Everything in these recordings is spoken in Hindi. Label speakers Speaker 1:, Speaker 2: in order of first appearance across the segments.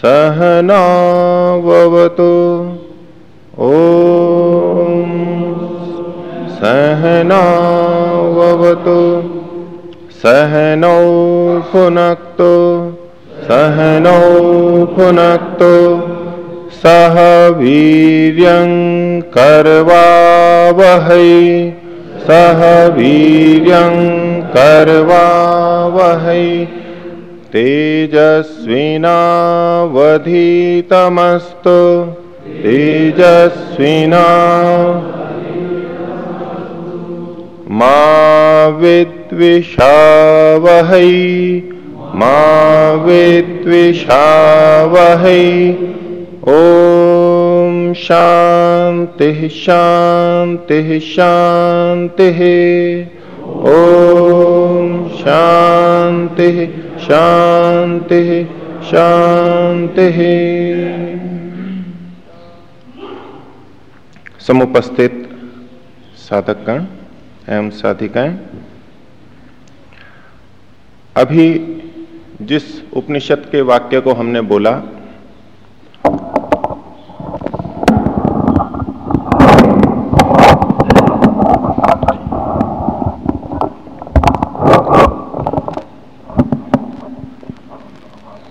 Speaker 1: सहनावतु ॐ सहनावतु सहनौ भुनक्तु। सहनौ भुनक्तु। सह वीर्यङ्कर्वावहै सह वीर्यङ्कर्वावहै तेजस्विनावधीतमस्तु। तेजस्विना। मा विद्विषावहै। मा विद्विषावहै। ॐ शान्तिः शान्तिः शान्तिः। ॐ शान्तिः। शान्तिः शांति। समुपस्थित साधकगण एवं साधिकाएँ अभी जिस उपनिषद के वाक्य को हमने बोला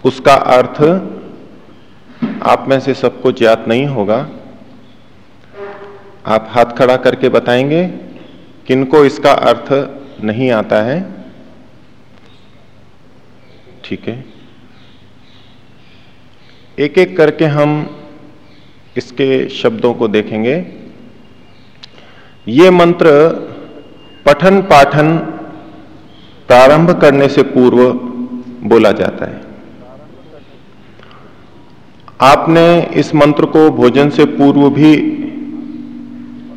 Speaker 1: उसका अर्थ आप में से सबको ज्ञात नहीं होगा। आप हाथ खड़ा करके बताएँगे, किनको इसका अर्थ नहीं आता है। ठीक है। एक एक करके हम इसके शब्दों को देखेंगे। ये मंत्र पठन पाठन प्रारंभ करने से पूर्व बोला जाता है। आपने इस मंत्र को भोजन से पूर्व भी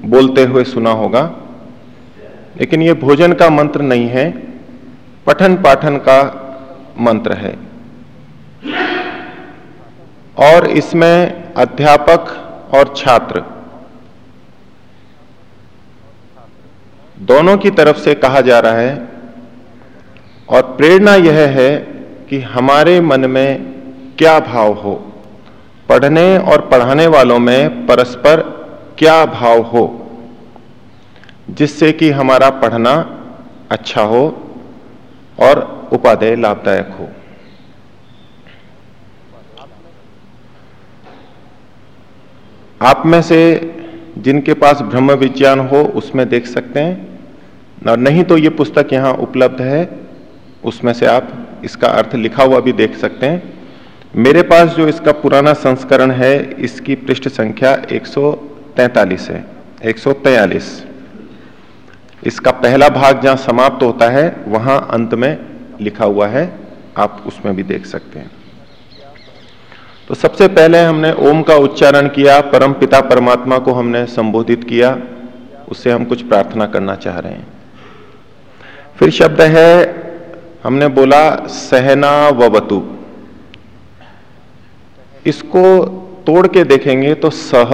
Speaker 1: बोलते हुए सुना होगा, लेकिन यह भोजन का मंत्र नहीं है, पठन पाठन का मंत्र है। और इसमें अध्यापक और छात्र दोनों की तरफ़ से कहा जा रहा है, और प्रेरणा यह है कि हमारे मन में क्या भाव हो पढ़ने और पढ़ाने वालों में परस्पर क्या भाव हो, जिससे कि हमारा पढ़ना अच्छा हो और उपादेय लाभदायक हो? आप में से जिनके पास ब्रह्म विज्ञान हो, उसमें देख सकते हैं। और नहीं तो ये पुस्तक यहाँ उपलब्ध है, उसमें से आप इसका अर्थ लिखा हुआ भी देख सकते हैं। मेरे पास जो इसका पुराना संस्करण है, इसकी पृष्ठ संख्या 143 है। 143 इसका पहला भाग जहाँ समाप्त होता है, वहाँ अंत में लिखा हुआ है। आप उसमें भी देख सकते हैं। तो सबसे पहले हमने ओम का उच्चारण किया, परम पिता परमात्मा को हमने संबोधित किया। उससे हम कुछ प्रार्थना करना चाह रहे हैं। फिर शब्द है, हमने बोला, सहना ववतु। इसको तोड़ के देखेंगे तो सह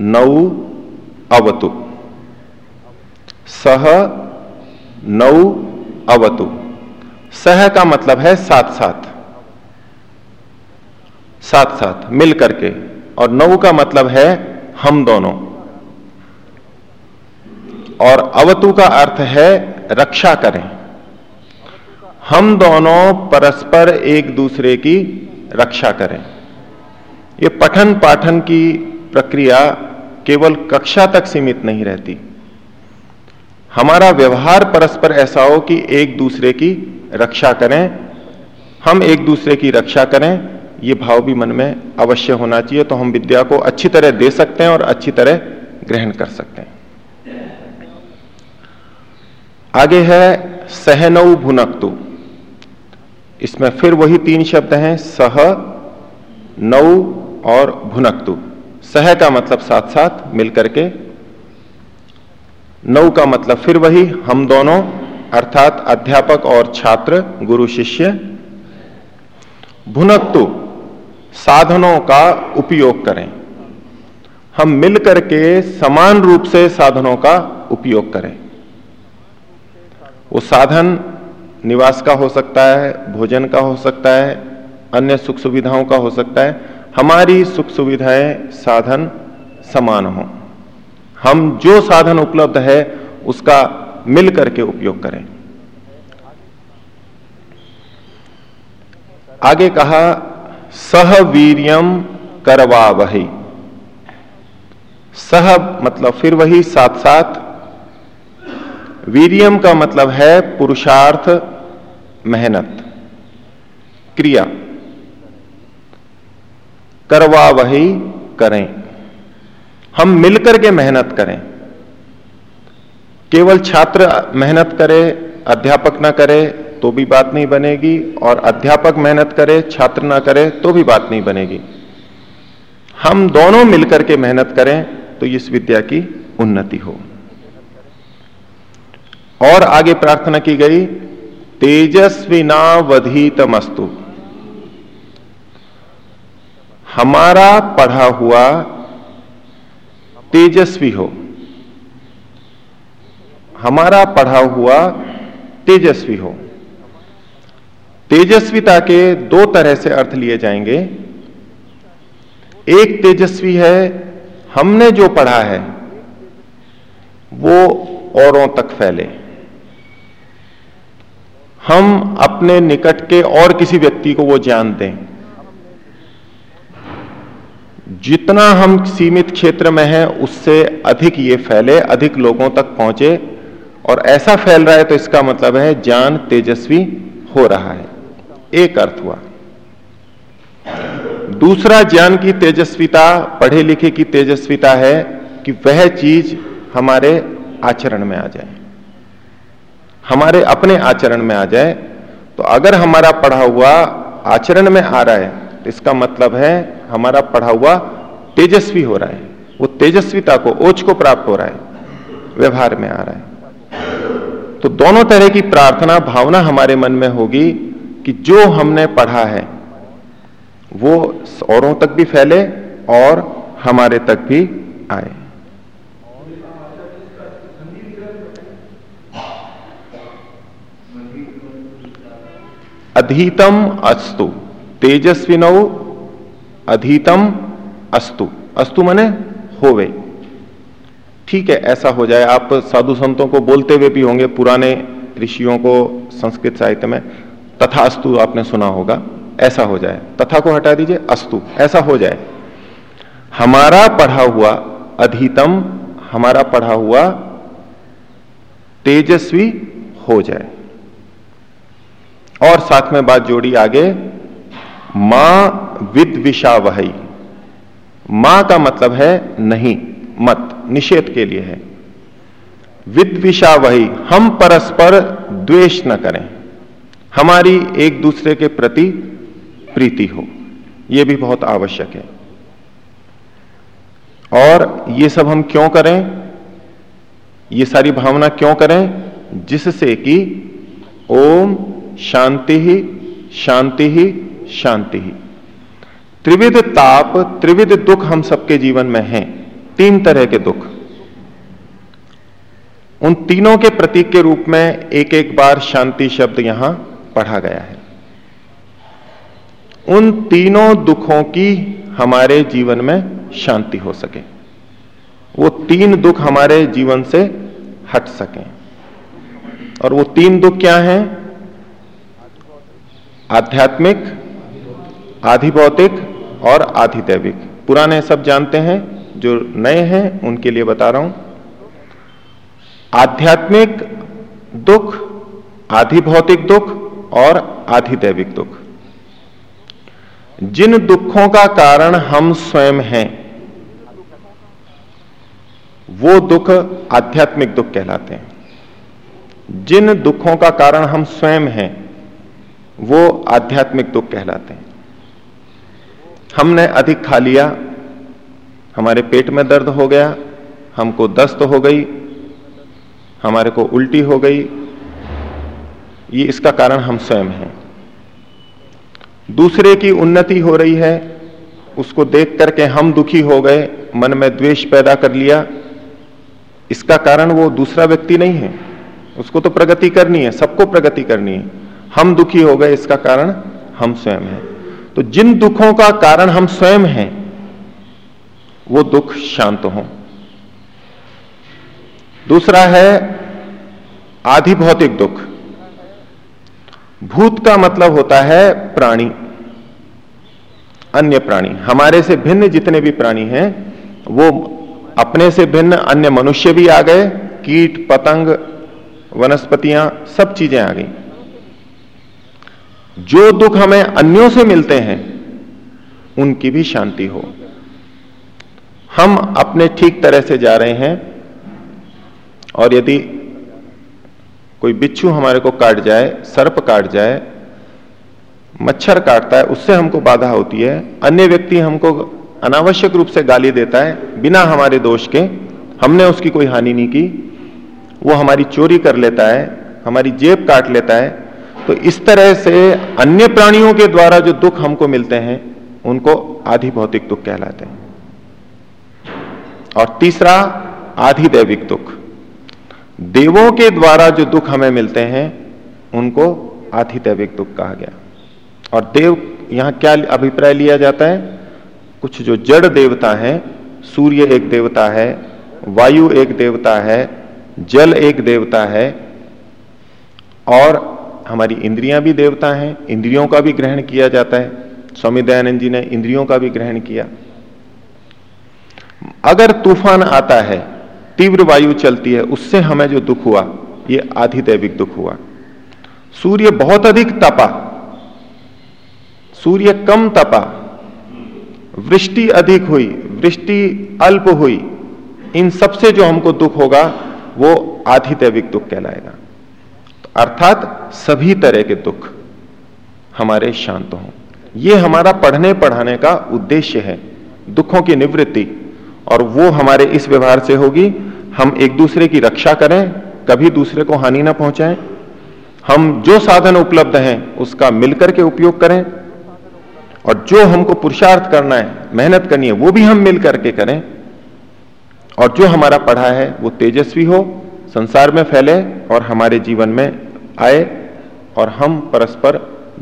Speaker 1: नौ अवतु। सह नौ अवतु। सह का मतलब है साथ साथ। साथ साथ, मिल करके। और नौ का मतलब है हम दोनों। और अवतु का अर्थ है रक्षा करें। हम दोनों परस्पर एक दूसरे की रक्षा करें। ये पठन पाठन की प्रक्रिया केवल कक्षा तक सीमित नहीं रहती। हमारा व्यवहार परस्पर ऐसा हो कि एक दूसरे की रक्षा करें, हम एक दूसरे की रक्षा करें, ये भाव भी मन में अवश्य होना चाहिए तो हम विद्या को अच्छी तरह दे सकते हैं और अच्छी तरह ग्रहण कर सकते हैं। आगे है सहनऊ भुनक्तु। इसमें फिर वही तीन शब्द हैं, सह, नौ और भुनक्तु। सह का मतलब साथ साथ मिलकर के। नौ का मतलब फिर वही, हम दोनों, अर्थात अध्यापक और छात्र, गुरु शिष्य। भुनक्तु, साधनों का उपयोग करें। हम मिलकर के समान रूप से साधनों का उपयोग करें। वो साधन निवास का हो सकता है, भोजन का हो सकता है, अन्य सुख सुविधाओं का हो सकता है। हमारी सुख सुविधाएँ साधन समान हो। हम जो साधन उपलब्ध है, उसका मिल करके उपयोग करें। आगे कहा, सह वीरियम करवा वही सह मतलब फिर वही साथ साथ वीरियम का मतलब है पुरुषार्थ मेहनत, क्रिया। करवा वही करें। हम मिलकर के मेहनत करें। केवल छात्र मेहनत करे, अध्यापक ना करे तो भी बात नहीं बनेगी, और अध्यापक मेहनत करे, छात्र ना करे तो भी बात नहीं बनेगी। हम दोनों मिलकर के मेहनत करें तो इस विद्या की उन्नति हो। और आगे प्रार्थना की गई तेजस्विनावधीतमस्तु। हमारा पढ़ा हुआ तेजस्वी हो। हमारा पढ़ा हुआ तेजस्वी हो। तेजस्विता के दो तरह से अर्थ लिए जाएँगे। एक तेजस्वी है, हमने जो पढ़ा है, वो औरों तक फैले। हम अपने निकट के और किसी व्यक्ति को वो ज्ञान दें। जितना हम सीमित क्षेत्र में हैं, उससे अधिक ये फैले, अधिक लोगों तक पहुँचे। और ऐसा फैल रहा है तो इसका मतलब है ज्ञान तेजस्वी हो रहा है। एक अर्थ हुआ। दूसरा, ज्ञान की तेजस्विता, पढ़े लिखे की तेजस्विता है कि वह चीज़ हमारे आचरण में आ जाए। हमारे अपने आचरण में आ जाए तो अगर हमारा पढ़ा हुआ आचरण में आ रहा है तो इसका मतलब है हमारा पढ़ा हुआ तेजस्वी हो रहा है। वो तेजस्विता को ओच को प्राप्त हो रहा है, व्यवहार में आ रहा है। तो दोनों तरह की प्रार्थना, भावना हमारे मन में होगी कि जो हमने पढ़ा है, वो औरों तक भी फैले और हमारे तक भी आए। अधीतम अस्तु। तेजस्विनो अधीतम अस्तु। अस्तु मने होवे। ठीक है, ऐसा हो जाए। आप साधु संतों को बोलते हुए भी होंगे, पुराने ऋषियों को संस्कृत साहित्य में। तथा अस्तु आपने सुना होगा, ऐसा हो जाए। तथा को हटा दीजिए, अस्तु, ऐसा हो जाए। हमारा पढ़ा हुआ अधीतम, हमारा पढ़ा हुआ तेजस्वी हो जाए। और साथ में बात जोड़ी आगे, माँ विद विषा वही माँ का मतलब है नहीं, मत, निषेध के लिए है। विद विषा वही हम परस्पर द्वेष न करें। हमारी एक दूसरे के प्रति प्रीति हो। यह भी बहुत आवश्यक है। और ये सब हम क्यों करें? ये सारी भावना क्यों करें? जिससे कि ओम शांति ही शांति ही शांति ही। त्रिविध ताप, त्रिविध दुख हम सबके जीवन में हैं। तीन तरह के दुख। उन तीनों के प्रतीक के रूप में एक एक बार शांति शब्द यहाँ पढ़ा गया है। उन तीनों दुखों की हमारे जीवन में शांति हो सके। वो तीन दुख हमारे जीवन से हट सके। और वो तीन दुख क्या हैं? आध्यात्मिक, आधिभौतिक और आधिदैविक। पुराने सब जानते हैं, जो नए हैं, उनके लिए बता रहा हूँ। आध्यात्मिक दुख, आधिभौतिक दुख और आधिदैविक दुख। जिन दुखों का कारण हम स्वयं हैं, वो दुख आध्यात्मिक दुख कहलाते हैं। जिन दुखों का कारण हम स्वयं हैं वो आध्यात्मिक दुख कहलाते हैं। हमने अधिक खा लिया, हमारे पेट में दर्द हो गया, हमको दस्त हो गई, हमारे को उल्टी हो गई, ये इसका कारण हम स्वयं हैं। दूसरे की उन्नति हो रही है, उसको देख करके हम दुखी हो गए, मन में द्वेष पैदा कर लिया, इसका कारण वो दूसरा व्यक्ति नहीं है। उसको तो प्रगति करनी है, सबको प्रगति करनी है। हम दुखी हो गए, इसका कारण हम स्वयं हैं। तो जिन दुखों का कारण हम स्वयं हैं, वो दुख शांत हो। दूसरा है आधि भौतिक दुख। भूत का मतलब होता है प्राणी, अन्य प्राणी। हमारे से भिन्न जितने भी प्राणी हैं, वो अपने से भिन्न अन्य मनुष्य भी आ गए, कीट, पतंग, वनस्पतियाँ, सब चीज़ें आ गई। जो दुख हमें अन्यों से मिलते हैं, उनकी भी शांति हो। हम अपने ठीक तरह से जा रहे हैं और यदि कोई बिच्छू हमारे को काट जाए, सर्प काट जाए, मच्छर काटता है, उससे हमको बाधा होती है। अन्य व्यक्ति हमको अनावश्यक रूप से गाली देता है, बिना हमारे दोष के, हमने उसकी कोई हानि नहीं की। वो हमारी चोरी कर लेता है, हमारी जेब काट लेता है तो इस तरह से अन्य प्राणियों के द्वारा जो दुख हमको मिलते हैं, उनको आधि भौतिक दुख कहलाते हैं। और तीसरा, आधि दैविक दुख। देवों के द्वारा जो दुख हमें मिलते हैं, उनको आधि दैविक दुख कहा गया। और देव, यहाँ क्या अभिप्राय लिया जाता है? कुछ जो जड़ देवता है, सूर्य एक देवता है, वायु एक देवता है, जल एक देवता है, और हमारी इंद्रियाँ भी देवता हैं, इंद्रियों का भी ग्रहण किया जाता है। स्वामी दयानंद जी ने इंद्रियों का भी ग्रहण किया। अगर तूफ़ान आता है, तीव्र वायु चलती है, उससे हमें जो दुख हुआ, ये आधिदैविक दुख हुआ। सूर्य बहुत अधिक तपा, सूर्य कम तपा, वृष्टि अधिक हुई, वृष्टि अल्प हुई, इन सबसे जो हमको दुख होगा, वो आधिदैविक दुख कहलाएगा। अर्थात सभी तरह के दुख हमारे शांत हों। ये हमारा पढ़ने पढ़ाने का उद्देश्य है, दुखों की निवृत्ति। और वो हमारे इस व्यवहार से होगी, हम एक दूसरे की रक्षा करें, कभी दूसरे को हानि ना पहुंचाएँ। हम जो साधन उपलब्ध हैं, उसका मिलकर के उपयोग करें। और जो हमको पुरुषार्थ करना है, मेहनत करनी है, वो भी हम मिल करके करें। और जो हमारा पढ़ा है, वो तेजस्वी हो। संसार में फैले और हमारे जीवन में आए और हम परस्पर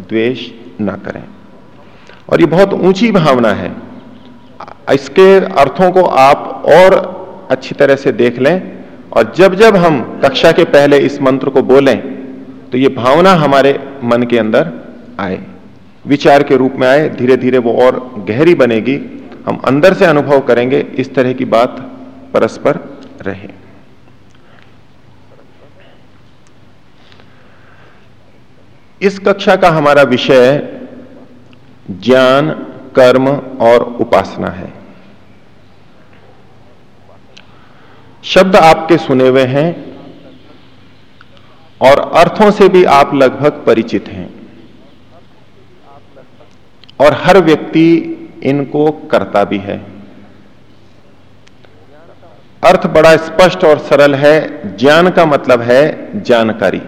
Speaker 1: द्वेष ना करें। और ये बहुत ऊँची भावना है। इसके अर्थों को आप और अच्छी तरह से देख लें और जब जब हम कक्षा के पहले इस मंत्र को बोलें तो ये भावना हमारे मन के अंदर आए। विचार के रूप में आए धीरे धीरे वो और गहरी बनेगी। हम अंदर से अनुभव करेंगे, इस तरह की बात परस्पर रहे। इस कक्षा का हमारा विषय ज्ञान, कर्म और उपासना है। शब्द आपके सुने हुए हैं और अर्थों से भी आप लगभग परिचित हैं। और हर व्यक्ति इनको करता भी है। अर्थ बड़ा स्पष्ट और सरल है। ज्ञान का मतलब है जानकारी।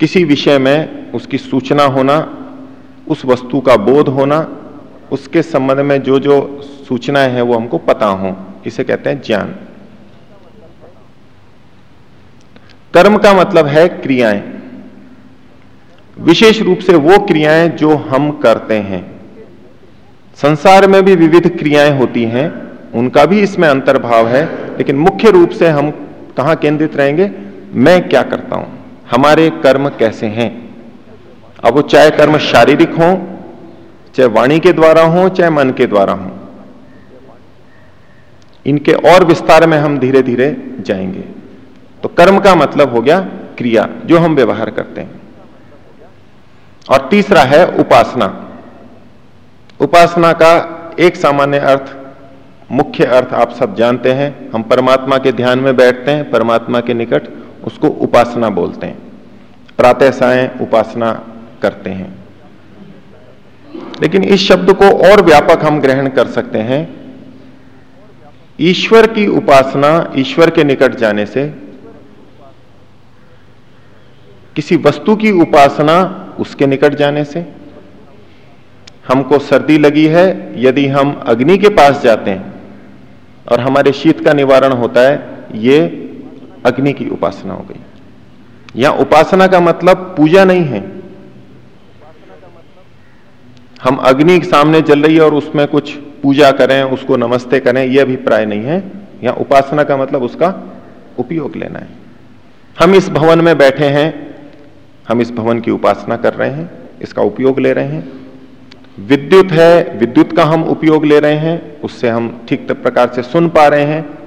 Speaker 1: किसी विषय में उसकी सूचना होना, उस वस्तु का बोध होना, उसके संबंध में जो जो सूचनाएँ हैं वो हमको पता हो, इसे कहते हैं ज्ञान। कर्म का मतलब है क्रियाएँ। विशेष रूप से वो क्रियाएँ जो हम करते हैं। संसार में भी विविध क्रियाएँ होती हैं, उनका भी इसमें अंतर्भाव है, लेकिन मुख्य रूप से हम कहा केंद्रित रहेंगे? मैं क्या करता हूँ? हमारे कर्म कैसे हैं? अब वो चाहे कर्म शारीरिक हो, चाहे वाणी के द्वारा हो, चाहे मन के द्वारा हो, इनके और विस्तार में हम धीरे धीरे जाएँगे। तो कर्म का मतलब हो गया क्रिया, जो हम व्यवहार करते हैं। और तीसरा है उपासना। उपासना का एक सामान्य अर्थ, मुख्य अर्थ आप सब जानते हैं। हम परमात्मा के ध्यान में बैठते हैं, परमात्मा के निकट उसको उपासना बोलते हैं। प्रातः साय उपासना करते हैं। लेकिन इस शब्द को और व्यापक हम ग्रहण कर सकते हैं। ईश्वर की उपासना ईश्वर के निकट जाने से किसी वस्तु की उपासना उसके निकट जाने से हमको सर्दी लगी है, यदि हम अग्नि के पास जाते हैं और हमारे शीत का निवारण होता है, ये अग्नि की उपासना हो गई। यहाँ उपासना का मतलब पूजा नहीं है। हम अग्नि सामने जल रही है और उसमें कुछ पूजा करें, उसको नमस्ते करें यह अभिप्राय नहीं है। यहाँ उपासना का मतलब उसका उपयोग लेना है। हम इस भवन में बैठे हैं, हम इस भवन की उपासना कर रहे हैं, इसका उपयोग ले रहे हैं। विद्युत है, विद्युत का हम उपयोग ले रहे हैं, उससे हम ठीक प्रकार से सुन पा रहे हैं।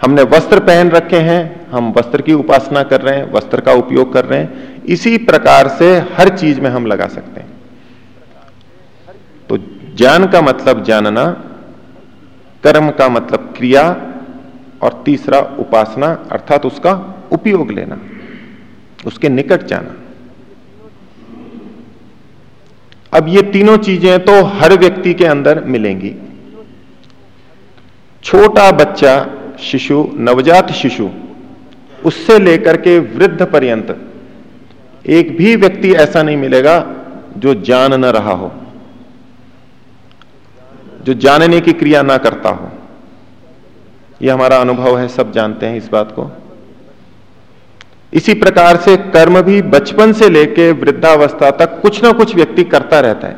Speaker 1: हमने वस्त्र पहन रखे हैं, हम वस्त्र की उपासना कर रहे हैं, वस्त्र का उपयोग कर रहे हैं, इसी प्रकार से हर चीज़ में हम लगा सकते हैं। तो ज्ञान का मतलब जानना, कर्म का मतलब क्रिया, और तीसरा उपासना, अर्थात उसका उपयोग लेना, उसके निकट जाना। अब ये तीनों चीज़ें तो हर व्यक्ति के अंदर मिलेंगी। छोटा बच्चा शिशु, नवजात शिशु, उससे लेकर के वृद्ध पर्यंत, एक भी व्यक्ति ऐसा नहीं मिलेगा जो जान न रहा हो, जो जानने की क्रिया ना करता हो। यह हमारा अनुभव है, सब जानते हैं इस बात को। इसी प्रकार से कर्म भी बचपन से लेकर वृद्धावस्था तक कुछ ना कुछ व्यक्ति करता रहता है।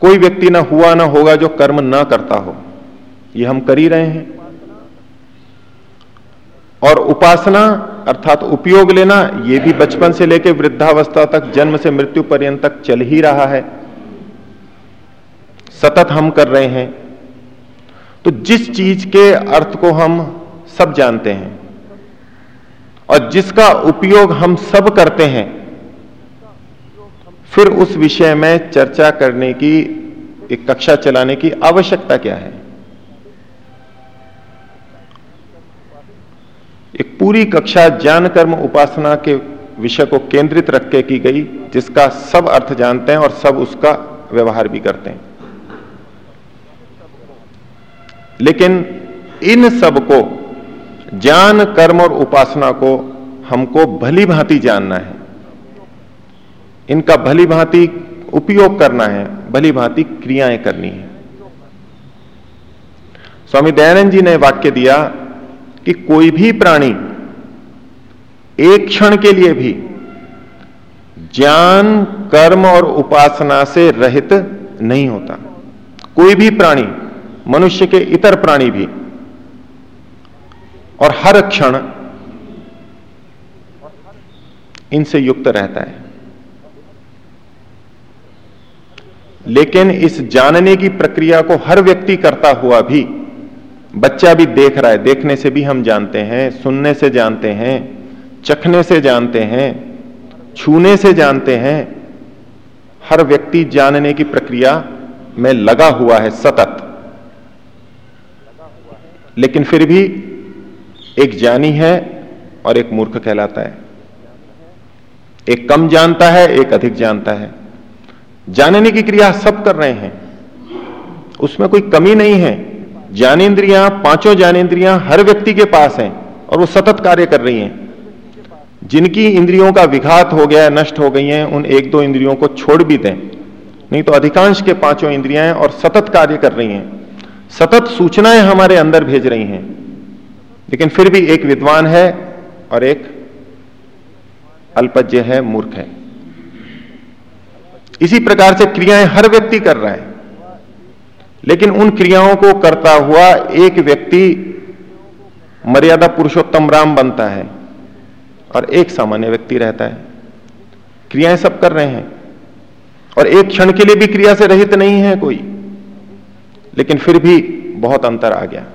Speaker 1: कोई व्यक्ति ना हुआ ना होगा जो कर्म ना करता हो। ये हम कर ही रहे हैं। और उपासना अर्थात उपयोग लेना यह भी बचपन से लेकर वृद्धावस्था तक, जन्म से मृत्यु पर्यंत तक चल ही रहा है। सतत हम कर रहे हैं। तो जिस चीज़ के अर्थ को हम सब जानते हैं, और जिसका उपयोग हम सब करते हैं, फिर उस विषय में चर्चा करने की, एक कक्षा चलाने की आवश्यकता क्या है? एक पूरी कक्षा ज्ञान कर्म उपासना के विषय को केंद्रित रख के की गई, जिसका सब अर्थ जानते हैं और सब उसका व्यवहार भी करते हैं। लेकिन इन सबको, ज्ञान, कर्म और उपासना को हमको भली भांति जानना है। इनका भली भांति उपयोग करना है, भली भांति क्रियाएँ करनी है। स्वामी दयानंद जी ने वाक्य दिया कि कोई भी प्राणी एक क्षण के लिए भी ज्ञान, कर्म और उपासना से रहित नहीं होता। कोई भी प्राणी, मनुष्य के इतर प्राणी भी। और हर क्षण इनसे युक्त रहता है। लेकिन इस जानने की प्रक्रिया को हर व्यक्ति करता हुआ भी बच्चा भी देख रहा है, देखने से भी हम जानते हैं, सुनने से जानते हैं, चखने से जानते हैं, छूने से जानते हैं। हर व्यक्ति जानने की प्रक्रिया में लगा हुआ है सतत। लेकिन फिर भी एक ज्ञानी है और एक मूर्ख कहलाता है। एक कम जानता है, एक अधिक जानता है। जानने की क्रिया सब कर रहे हैं। उसमें कोई कमी नहीं है। ज्ञानेन्द्रियाँ पाँचों ज्ञानेन्द्रियाँ हर व्यक्ति के पास हैं और वो सतत कार्य कर रही हैं। जिनकी इंद्रियों का विघात हो गया, नष्ट हो गई हैं, उन एक दो इंद्रियों को छोड़ भी दें। नहीं तो अधिकांश के पाँचों इंद्रियाँ और सतत कार्य कर रही हैं। सतत सूचनाएँ हमारे अंदर भेज रही हैं। लेकिन फिर भी एक विद्वान है और एक अल्पज्य है, मूर्ख है। इसी प्रकार से क्रियाएँ हर व्यक्ति कर रहा है। लेकिन उन क्रियाओं को करता हुआ एक व्यक्ति मर्यादा पुरुषोत्तम राम बनता है और एक सामान्य व्यक्ति रहता है। क्रियाएँ सब कर रहे हैं। और एक क्षण के लिए भी क्रिया से रहित नहीं है कोई। लेकिन फिर भी बहुत अंतर आ गया।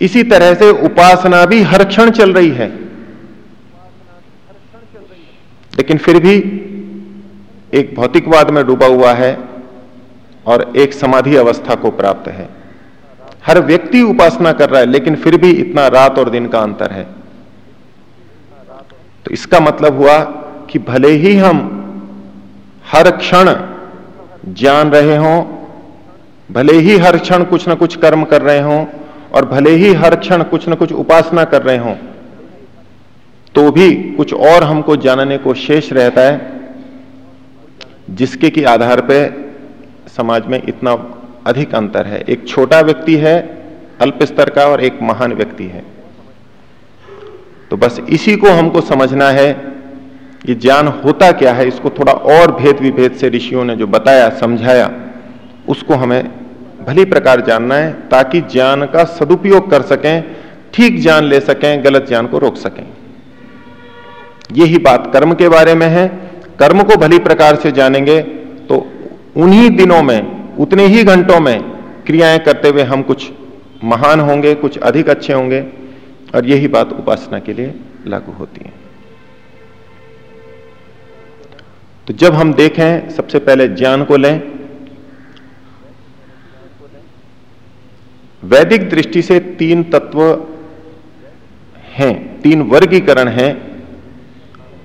Speaker 1: इसी तरह से उपासना भी हर क्षण चल रही है। लेकिन फिर भी एक भौतिकवाद में डूबा हुआ है। और एक समाधि अवस्था को प्राप्त है। हर व्यक्ति उपासना कर रहा है, लेकिन फिर भी इतना रात और दिन का अंतर है। तो इसका मतलब हुआ कि भले ही हम हर क्षण जान रहे हों, भले ही हर क्षण कुछ ना कुछ कर्म कर रहे हों, और भले ही हर क्षण कुछ ना कुछ उपासना कर रहे हों तो भी कुछ और हमको जानने को शेष रहता है, जिसके की आधार पर समाज में इतना अधिक अंतर है। एक छोटा व्यक्ति है, अल्प स्तर का, और एक महान व्यक्ति है। तो बस इसी को हमको समझना है ये ज्ञान होता क्या है, इसको थोड़ा और भेद विभेद से ऋषियों ने जो बताया, समझाया, उसको हमें भली प्रकार जानना है, ताकि ज्ञान का सदुपयोग कर सकें, ठीक ज्ञान ले सकें, गलत ज्ञान को रोक सकें। यही बात कर्म के बारे में है। कर्म को भली प्रकार से जानेंगे उन्हीं दिनों में, उतने ही घंटों में क्रियाएँ करते हुए हम कुछ महान होंगे, कुछ अधिक अच्छे होंगे और यही बात उपासना के लिए लागू होती है। तो जब हम देखें, सबसे पहले ज्ञान को लें। वैदिक दृष्टि से तीन तत्व हैं, तीन वर्गीकरण हैं।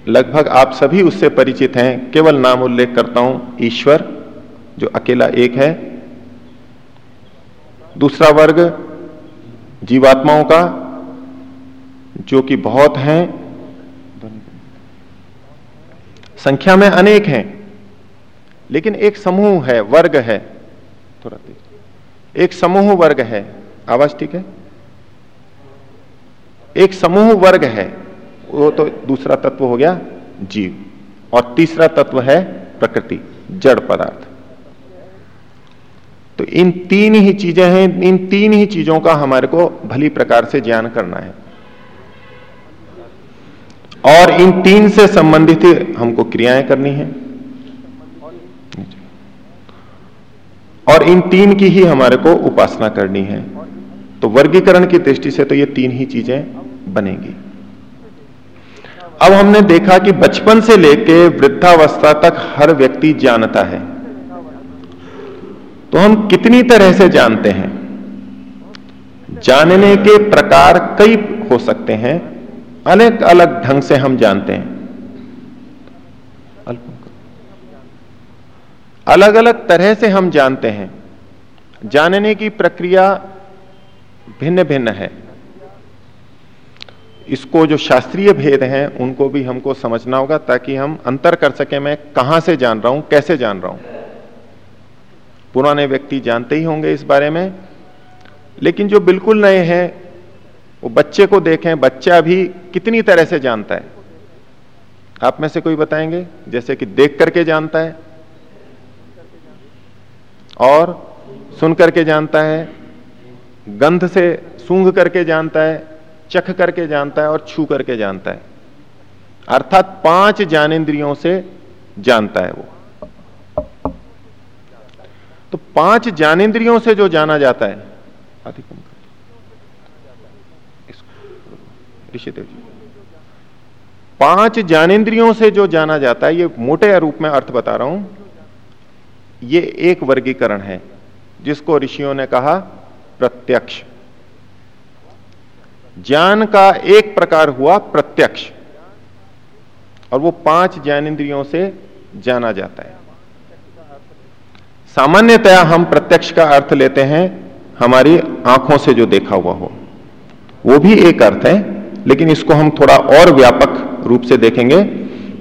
Speaker 1: लगभग आप सभी उससे परिचित हैं, केवल नाम उल्लेख करता हूँ, ईश्वर जो अकेला एक है। दूसरा वर्ग जीवात्माओं का, जो कि बहुत हैं। संख्या में अनेक हैं, लेकिन एक समूह है, वर्ग है। थोड़ा तेज एक समूह वर्ग है। आवाज़ ठीक है? एक समूह वर्ग है। वो तो दूसरा तत्व हो गया जीव। और तीसरा तत्व है प्रकृति, जड़ पदार्थ। तो इन तीन ही चीज़ें हैं, इन तीन ही चीज़ों का हमारे को भली प्रकार से ज्ञान करना है। और इन तीन से संबंधित हमको क्रियाएँ करनी है। और इन तीन की ही हमारे को उपासना करनी है। तो वर्गीकरण की दृष्टि से तो ये तीन ही चीज़ें बनेंगी। अब हमने देखा कि बचपन से लेके वृद्धावस्था तक हर व्यक्ति जानता है। तो हम कितनी तरह से जानते हैं? जानने के प्रकार कई हो सकते हैं अलग अलग ढंग से हम जानते हैं। अलग अलग तरह से हम जानते हैं। जानने की प्रक्रिया भिन्न भिन्न है। इसको जो शास्त्रीय भेद हैं, उनको भी हमको समझना होगा ताकि हम अंतर कर सके, मैं कहाँ से जान रहा हूँ, कैसे जान रहा हूँ। पुराने व्यक्ति जानते ही होंगे इस बारे में। लेकिन जो बिल्कुल नए हैं, वो बच्चे को देखें, बच्चा भी कितनी तरह से जानता है। आप में से कोई बताएँगे? जैसे कि देख करके जानता है, और सुन करके जानता है, गंध से सूंघ करके जानता है, चख करके जानता है, और छू करके जानता है। अर्थात पाँच ज्ञानेन्द्रियों से जानता है वो। तो पाँच ज्ञानेन्द्रियों से जो जाना जाता है अधिकम ऋषिदेव जी। पाँच ज्ञानेन्द्रियों से जो जाना जाता है, ये मोटे रूप में अर्थ बता रहा हूँ, ये एक वर्गीकरण है, जिसको ऋषियों ने कहा प्रत्यक्ष। ज्ञान का एक प्रकार हुआ प्रत्यक्ष, और वो पाँच ज्ञानेन्द्रियों से जाना जाता है। सामान्यतया हम प्रत्यक्ष का अर्थ लेते हैं, हमारी आँखों से जो देखा हुआ हो। वो भी एक अर्थ है, लेकिन इसको हम थोड़ा और व्यापक रूप से देखेंगे।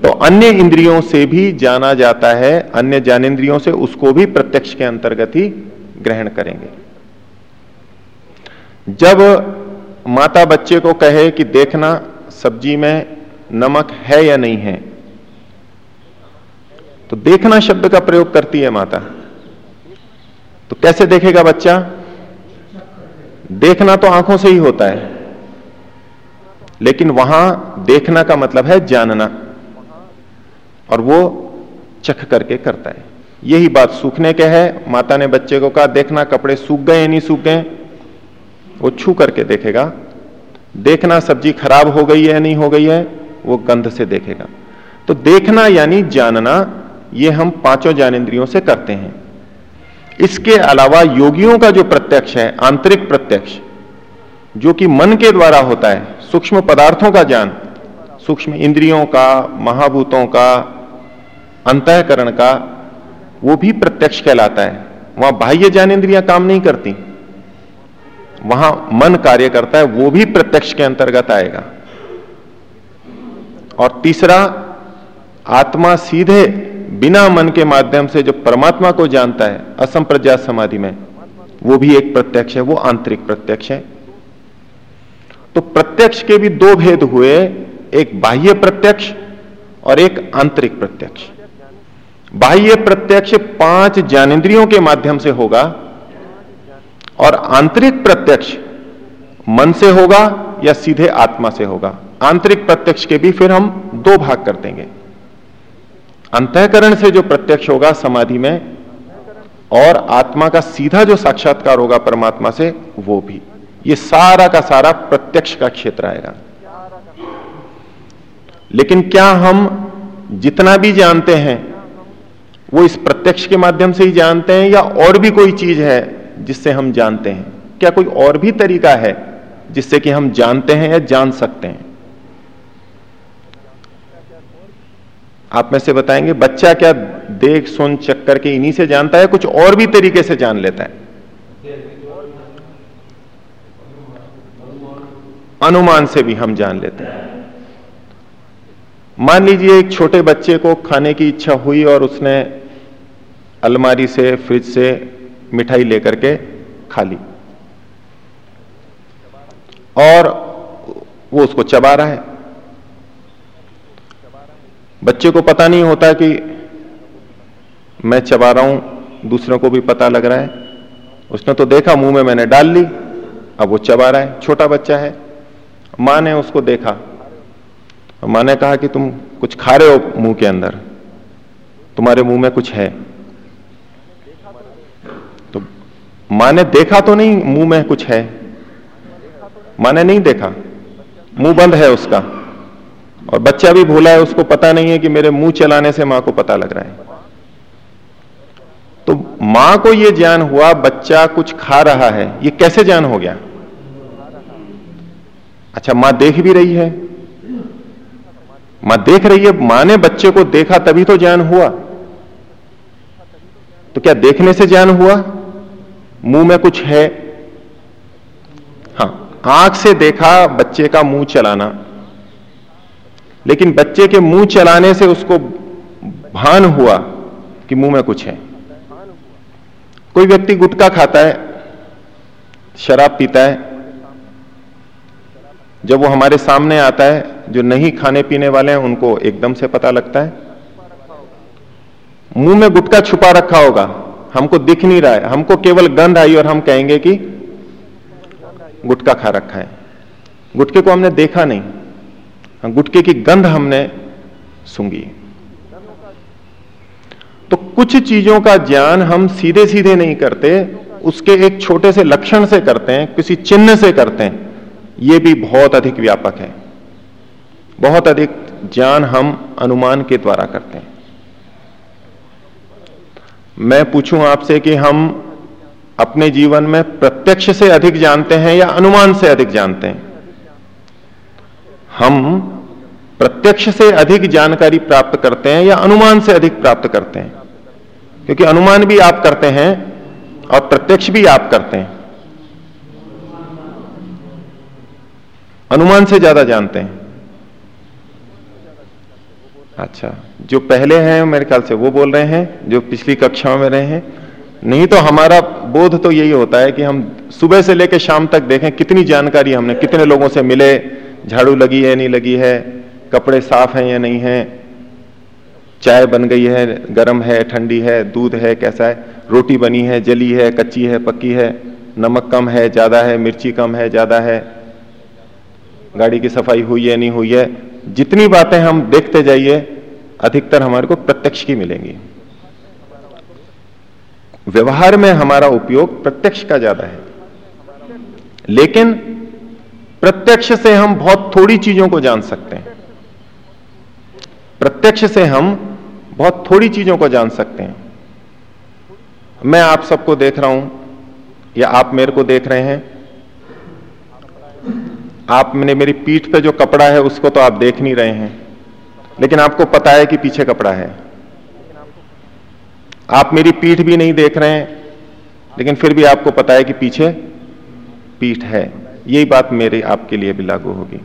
Speaker 1: तो अन्य इंद्रियों से भी जाना जाता है, अन्य ज्ञानेन्द्रियों से उसको भी प्रत्यक्ष के अंतर्गत ही ग्रहण करेंगे। जब माता बच्चे को कहे कि देखना सब्ज़ी में नमक है या नहीं है तो देखना शब्द का प्रयोग करती है माता। तो कैसे देखेगा बच्चा? देखना तो आँखों से ही होता है। लेकिन वहाँ देखना का मतलब है जानना। और वो चख करके करता है। यही बात सूखने के है। माता ने बच्चे को कहा, देखना, कपड़े सूख गए या नहीं सूख? गए वो छू करके देखेगा। देखना, सब्ज़ी खराब हो गई है नहीं हो गई है, वो गंध से देखेगा। तो देखना यानी जानना, ये हम पाँचों ज्ञानेन्द्रियों से करते हैं। इसके अलावा योगियों का जो प्रत्यक्ष है, आंतरिक प्रत्यक्ष, जो कि मन के द्वारा होता है, सूक्ष्म पदार्थों का ज्ञान, सूक्ष्म इंद्रियों का, महाभूतों का, अंतकरण का, वो भी प्रत्यक्ष कहलाता है। वहाँ बाह्य ज्ञानेन्द्रियाँ काम नहीं करती। वहाँ मन कार्य करता है, वो भी प्रत्यक्ष के अंतर्गत आएगा। और तीसरा, आत्मा सीधे बिना मन के माध्यम से जो परमात्मा को जानता है असंप्रज्ञात समाधि में, वो भी एक प्रत्यक्ष है, वो आंतरिक प्रत्यक्ष है। तो प्रत्यक्ष के भी दो भेद हुए, एक बाह्य प्रत्यक्ष और एक आंतरिक प्रत्यक्ष। बाह्य प्रत्यक्ष पाँच ज्ञानेन्द्रियों के माध्यम से होगा और आंतरिक प्रत्यक्ष मन से होगा या सीधे आत्मा से होगा। आंतरिक प्रत्यक्ष के भी फिर हम दो भाग कर देंगे। अंतकरण से जो प्रत्यक्ष होगा समाधि में, और आत्मा का सीधा जो साक्षात्कार होगा परमात्मा से, वो भी। ये सारा का सारा प्रत्यक्ष का क्षेत्र आएगा। लेकिन क्या हम जितना भी जानते हैं, वो इस प्रत्यक्ष के माध्यम से ही जानते हैं, या और भी कोई चीज़ है जिससे हम जानते हैं? क्या कोई और भी तरीका है जिससे कि हम जानते हैं या जान सकते हैं? आप में से बताएँगे, बच्चा क्या देख, सुन, चक्कर के इन्हीं से जानता है, कुछ और भी तरीके से जान लेता है? अनुमान से भी हम जान लेते हैं। मान लीजिए एक छोटे बच्चे को खाने की इच्छा हुई और उसने अलमारी से, फ्रिज से मिठाई लेकर के खा ली। और वो उसको चबा रहा है। बच्चे को पता नहीं होता कि मैं चबा रहा हूँ, दूसरों को भी पता लग रहा है। उसने तो देखा मुँह में मैंने डाल ली, अब वो चबा रहा है, छोटा बच्चा है। माँ ने उसको देखा। माँ ने कहा कि तुम कुछ खा रहे हो मुँह के अंदर। तुम्हारे मुँह में कुछ है। तो माँ ने देखा तो नहीं मुँह में कुछ है। माँ ने नहीं देखा। मुँह बंद है उसका। और बच्चा भी भूला है, उसको पता नहीं है कि मेरे मुँह चलाने से माँ को पता लग रहा है। तो माँ को यह ज्ञान हुआ, बच्चा कुछ खा रहा है, ये कैसे ज्ञान हो गया? अच्छा माँ देख भी रही है। माँ देख रही है, माँ ने बच्चे को देखा, तभी तो ज्ञान हुआ। तो क्या देखने से ज्ञान हुआ? मुँह में कुछ है? हाँ आँख से देखा, बच्चे का मुँह चलाना। लेकिन बच्चे के मुँह चलाने से उसको भान हुआ कि मुँह में कुछ है। कोई व्यक्ति गुटखा खाता है, शराब पीता है, जब वो हमारे सामने आता है, जो नहीं खाने पीने वाले हैं, उनको एकदम से पता लगता है। मुँह में गुटका छुपा रखा होगा, हमको दिख नहीं रहा है, हमको केवल गंध आई और हम कहेंगे कि गुटका खा रखा है। गुटके को हमने देखा नहीं। गुटके की गंध हमने सूँगी तो कुछ चीज़ों का ज्ञान हम सीधे सीधे नहीं करते, उसके एक छोटे से लक्षण से करते हैं, किसी चिन्ह से करते हैं। यह भी बहुत अधिक व्यापक है। बहुत अधिक ज्ञान हम अनुमान के द्वारा करते हैं। मैं पूछूँ आपसे कि हम अपने जीवन में प्रत्यक्ष से अधिक जानते हैं या अनुमान से अधिक जानते हैं? हम प्रत्यक्ष से अधिक जानकारी प्राप्त करते हैं या अनुमान से अधिक प्राप्त करते हैं? क्योंकि अनुमान भी आप करते हैं और प्रत्यक्ष भी आप करते हैं। अनुमान से ज़्यादा जानते हैं। अच्छा जो पहले हैं मेरे ख्याल से वो बोल रहे हैं, जो पिछली कक्षाओं में रहे हैं। नहीं तो हमारा बोध तो यही होता है कि हम सुबह से लेकर शाम तक देखें कितनी जानकारी हमने, कितने लोगों से मिले झाड़ू लगी है, नहीं लगी है, कपड़े साफ़ हैं या नहीं हैं, चाय बन गई है, गर्म है, ठंडी है, दूध है, कैसा है, रोटी बनी है, जली है, कच्ची है, पक्की है, नमक कम है, ज़्यादा है, मिर्ची कम है, ज़्यादा है, गाड़ी की सफ़ाई हुई है, नहीं हुई है, जितनी बातें हम देखते जाइए, अधिकतर हमारे को प्रत्यक्ष की मिलेंगी। व्यवहार में हमारा उपयोग प्रत्यक्ष का ज़्यादा है। लेकिन प्रत्यक्ष से हम बहुत थोड़ी चीज़ों को जान सकते हैं। प्रत्यक्ष से हम बहुत थोड़ी चीज़ों को जान सकते हैं। मैं आप सबको देख रहा हूँ, या आप मेरे को देख रहे हैं। आपने मेरी पीठ पे जो कपड़ा है, उसको तो आप देख नहीं रहे हैं। लेकिन आपको पता है कि पीछे कपड़ा है। आप मेरी पीठ भी नहीं देख रहे हैं, लेकिन फिर भी आपको पता है कि पीछे पीठ है। यही बात मेरे आपके लिए भी लागू होगी।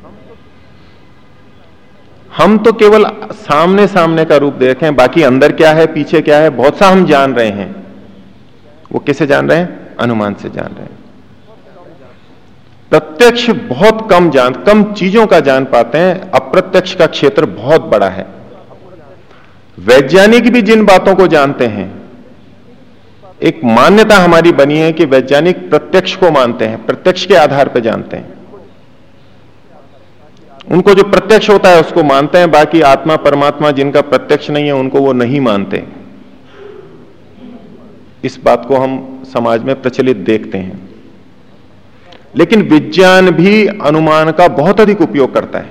Speaker 1: हम तो केवल सामने सामने का रूप देखें, बाकी अंदर क्या है, पीछे क्या है, बहुत सा हम जान रहे हैं। वो किसे जान रहे हैं? अनुमान से जान रहे हैं। प्रत्यक्ष बहुत कम जान, कम चीज़ों का जान पाते हैं, अप्रत्यक्ष का क्षेत्र बहुत बड़ा है। वैज्ञानिक भी जिन बातों को जानते हैं एक मान्यता हमारी बनी है कि वैज्ञानिक प्रत्यक्ष को मानते हैं, प्रत्यक्ष के आधार पर जानते हैं। उनको जो प्रत्यक्ष होता है उसको मानते हैं, बाकी आत्मा परमात्मा जिनका प्रत्यक्ष नहीं है उनको वो नहीं मानते। इस बात को हम समाज में प्रचलित देखते हैं। लेकिन विज्ञान भी अनुमान का बहुत अधिक उपयोग करता है।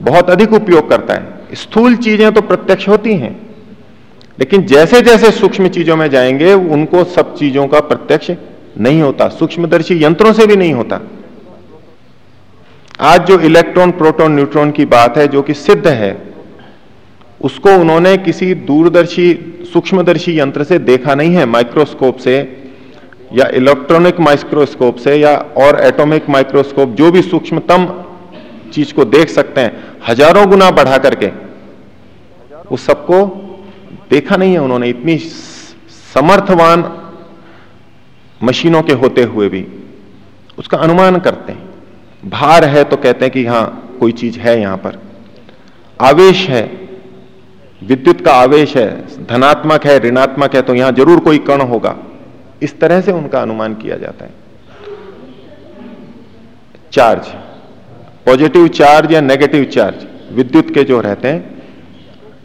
Speaker 1: बहुत अधिक उपयोग करता है। स्थूल चीज़ें तो प्रत्यक्ष होती हैं। लेकिन जैसे जैसे सूक्ष्म चीज़ों में जाएँगे, उनको सब चीज़ों का प्रत्यक्ष नहीं होता। सूक्ष्मदर्शी यंत्रों से भी नहीं होता। आज जो इलेक्ट्रॉन, प्रोटॉन, न्यूट्रॉन की बात है, जो कि सिद्ध है, उसको उन्होंने किसी दूरदर्शी, सूक्ष्मदर्शी यंत्र से देखा नहीं है, माइक्रोस्कोप से, या इलेक्ट्रॉनिक माइक्रोस्कोप से, या और एटॉमिक माइक्रोस्कोप, जो भी सूक्ष्मतम चीज़ को देख सकते हैं, हज़ारों गुना बढ़ा करके उस सबको देखा नहीं है उन्होंने, इतनी समर्थवान मशीनों के होते हुए भी उसका अनुमान करते हैं। भार है तो कहते हैं कि हाँ, कोई चीज़ है यहाँ पर। आवेश है, विद्युत का आवेश है, धनात्मक है, ऋणात्मक है तो यहाँ ज़रूर कोई कण होगा। इस तरह से उनका अनुमान किया जाता है। चार्ज, पॉजिटिव चार्ज या नेगेटिव चार्ज, विद्युत के जो रहते हैं